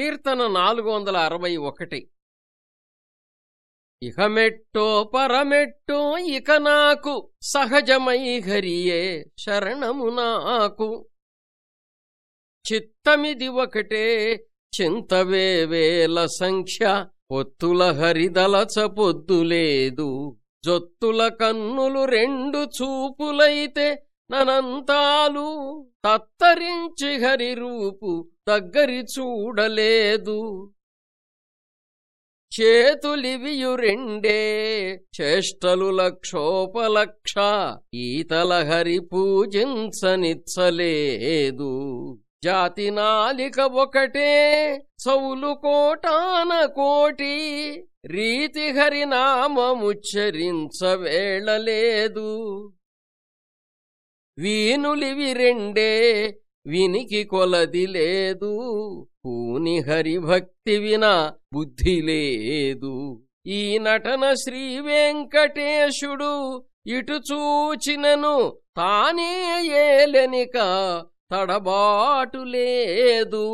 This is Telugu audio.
కీర్తన నాలుగు వందల అరవై ఒకటి. ఇహమెట్టో పరమెట్టో ఇక నాకు సహజమై హరియే శరణము నాకు. చిత్తమిది ఒకటే చింతవే వేల సంఖ్య పొత్తుల హరిదలచ పొద్దులేదు. జొత్తుల కన్నులు రెండు చూపులైతే ననంతాలు తత్తరించి హరి రూపు దగ్గరి చూడలేదు. చేతులివియు రెండే చేష్టలు లక్షోపలక్ష ఈతల హరి పూజించనిచ్చలేదు. జాతి నాలిక ఒకటే చౌలు కోటాన కోటి రీతి హరినామముచ్చరించవేళలేదు వీనులివి రెండే వినికి కొలది లేదు. పూని హరిభక్తి విన బుద్ధి లేదు. ఈ నటన శ్రీ వెంకటేశుడు ఇటు చూచినను తానే ఏలెనిక తడబాటు లేదు.